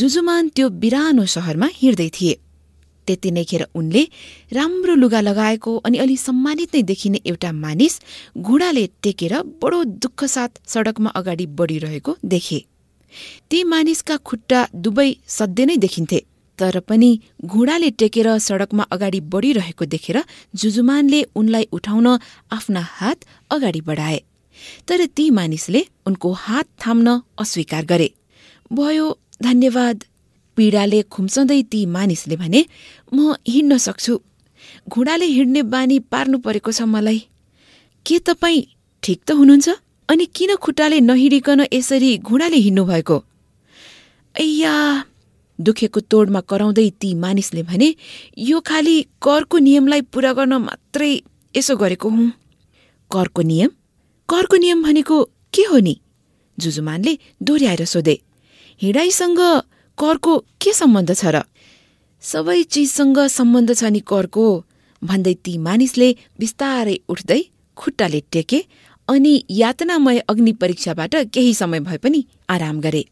जुजुमान त्यो बिरानो शहरमा हिँड्दै थिए। त्यति नै खेर उनले राम्रो लुगा लगाएको अनि अलि सम्मानित नै देखिने एउटा मानिस घुँडाले टेकेर बडो दुःख साथ सडकमा अगाडि बढिरहेको देखे। ती मानिसका खुट्टा दुवै सध्य नै देखिन्थे तर पनि घुँडाले टेकेर सडकमा अगाडि बढिरहेको देखेर जुजुमानले उनलाई उठाउन आफ्ना हात अगाडि बढाए। तर ती मानिसले उनको हात थाम्न अस्वीकार गरे। भयो धन्यवाद। पीडाले खुम्सँदै ती मानिसले भने म हिँड्न सक्छु। घुँडाले हिँड्ने बानी पार्नु परेको छ मलाई। के तपाईँ ठिक त हुनुहुन्छ? अनि किन खुट्टाले नहिँडिकन यसरी घुँडाले हिँड्नु भएको ऐया दुखेको तोडमा कराउँदै ती मानिसले भने यो खालि करको नियमलाई पूरा गर्न मात्रै यसो गरेको हुँ। करको नियम? करको नियम भनेको के हो नि? जुजुमानले दोहोऱ्याएर सोधे हिँडाइसँग करको के सम्बन्ध छ र? सबै चिजसँग सम्बन्ध छ नि करको भन्दै ती मानिसले बिस्तारै उठ्दै खुट्टाले टेके अनि यातनामय अग्नि परीक्षाबाट केही समय भए पनि आराम गरे।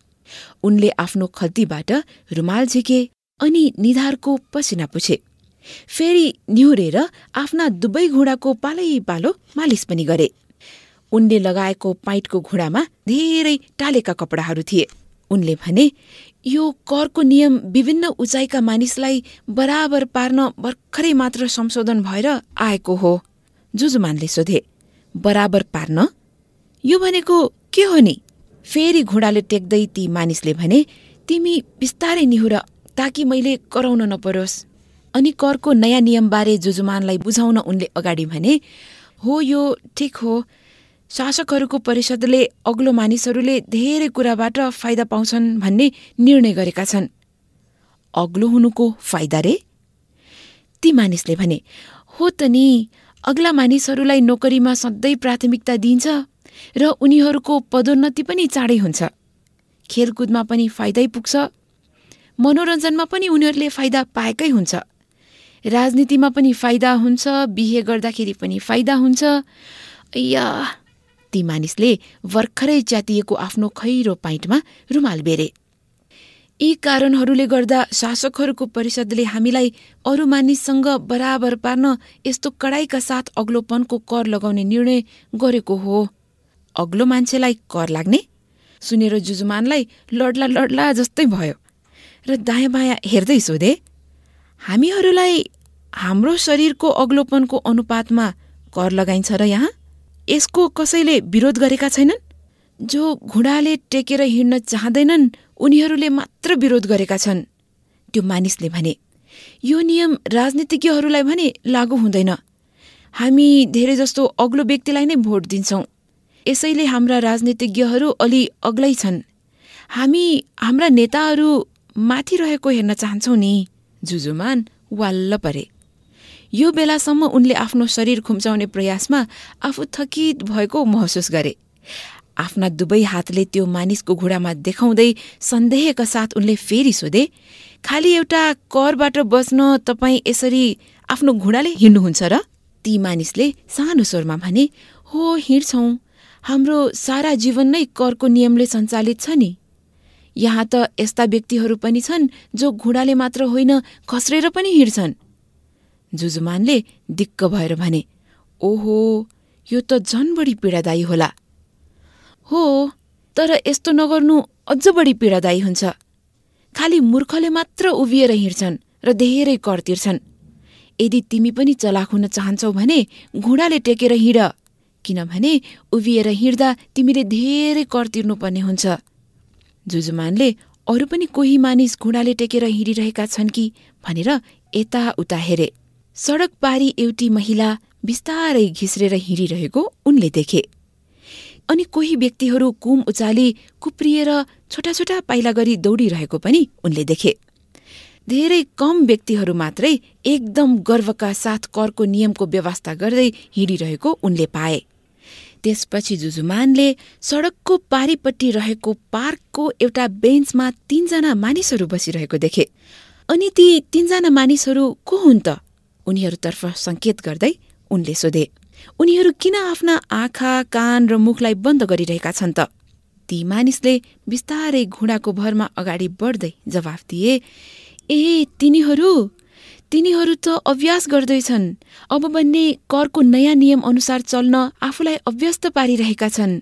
उनले आफ्नो खल्तीबाट रुमाल झिके अनि निधारको पसिना पुछे। फेरि निहुरेर आफ्ना दुवै घुँडाको पालै पालो मालिस पनि गरे। उनले लगाएको पाइटको घुँडामा धेरै टालेका कपडाहरू थिए। उनले भने यो करको नियम विभिन्न उचाइका मानिसलाई बराबर पार्न भर्खरै मात्र संशोधन भएर आएको हो। जुजुमानले सोधे बराबर पार्न? यो भनेको के हो नि? फेरि घुँडाले टेक्दै ती मानिसले भने तिमी बिस्तारै निहुर ताकि मैले कराउन नपरोस्। अनि करको नयाँ नियमबारे जुजुमानलाई बुझाउन उनले अगाडि भने हो यो ठिक हो शासकहरूको परिषदले अग्लो मानिसहरूले धेरै कुराबाट फाइदा पाउँछन् भन्ने निर्णय गरेका छन्। अग्लो हुनुको फाइदा रे? ती मानिसले भने हो त नि अग्ला मानिसहरूलाई नोकरीमा सधैँ प्राथमिकता दिइन्छ र उनीहरूको पदोन्नति पनि चाँडै हुन्छ। खेलकुदमा पनि फाइदै पुग्छ मनोरञ्जनमा पनि उनीहरूले फाइदा पाएकै हुन्छ। राजनीतिमा पनि फाइदा हुन्छ बिहे गर्दाखेरि पनि फाइदा हुन्छ। या ती मानिसले भर्खरै च्यातिएको आफ्नो खैरो पाइन्टमा रुमाल बेरे। यी कारणहरूले गर्दा शासकहरूको परिषदले हामीलाई अरू मानिससँग बराबर पार्न यस्तो कडाइका साथ अग्लोपनको कर लगाउने निर्णय गरेको हो। अग्लो मान्छेलाई कर लाग्ने? सुनेर जुजुमानलाई लड्ला लड्ला जस्तै भयो र दायाँ बायाँ हेर्दै सोधे हामीहरूलाई हाम्रो शरीरको अग्लोपनको अनुपातमा कर लगाइन्छ र यहाँ? यसको कसैले विरोध गरेका छैनन्? जो घुँडाले टेकेर हिँड्न चाहँदैनन् उनीहरूले मात्र विरोध गरेका छन्। त्यो मानिसले भने यो नियम राजनीतिज्ञहरूलाई भने लागू हुँदैन। हामी धेरै जस्तो अग्लो व्यक्तिलाई नै भोट दिन्छौँ। यसैले हाम्रा राजनीतिज्ञहरू अलि अग्लै छन्। हामी हाम्रा नेताहरू माथि रहेको हेर्न चाहन्छौ नि। जुजुमान वाल्ल परे। यो बेलासम्म उनले आफ्नो शरीर खुम्चाउने प्रयासमा आफू थकित भएको महसुस गरे। आफ्ना दुवै हातले त्यो मानिसको घुँडामा देखाउँदै सन्देहका साथ उनले फेरि सोधे खालि एउटा करबाट बस्न तपाईँ यसरी आफ्नो घुँडाले हिँड्नुहुन्छ र? ती मानिसले सानो स्वरमा भने हो हिँड्छौ। हाम्रो सारा जीवन नै करको नियमले सञ्चालित छ नि। यहाँ त यस्ता व्यक्तिहरू पनि छन् जो घुँडाले मात्र होइन खस्रेर पनि हिँड्छन्। जुजुमानले दिक्क भएर भने ओहो यो त झन बढी पीडादायी होला। हो तर यस्तो नगर्नु अझ बढी पीडादायी हुन्छ। खालि मूर्खले मात्र उभिएर हिँड्छन् र धेरै कर तिर्छन्। यदि तिमी पनि चलाक हुन चाहन्छौ भने घुँडाले टेकेर हिँड किनभने उभिएर हिँड्दा तिमीले धेरै कर तिर्नुपर्ने हुन्छ जुजुमानले अरू पनि कोही मानिस घुँडाले टेकेर हिँडिरहेका छन् कि भनेर यताउता हेरे। सडक पारी एउटी महिला बिस्तारै घिस्रेर हिँडिरहेको उनले देखे। अनि कोही व्यक्तिहरू कुम उचाली कुप्रिएर छोटा छोटा पाइला गरी दौडिरहेको पनि उनले देखे। धेरै कम व्यक्तिहरू मात्रै एकदम गर्वका साथ करको नियमको व्यवस्था गर्दै हिँडिरहेको उनले पाए। त्यसपछि जुजुमानले सडकको पारिपट्टि रहेको पार्कको एउटा बेन्चमा तीनजना मानिसहरू बसिरहेको देखे। अनि ती तीनजना मानिसहरू को हुन् त? उनीहरूतर्फ संकेत गर्दै उनले सोधे उनीहरू किन आफ्ना आँखा कान र मुखलाई बन्द गरिरहेका छन् त? ती मानिसले बिस्तारै घुँडाको भरमा अगाडि बढ्दै जवाफ दिए ए तिनीहरू तिनीहरू त अभ्यास गर्दैछन्। अब बन्ने करको नयाँ नियम अनुसार चल्न आफूलाई अभ्यस्त पारिरहेका छन्।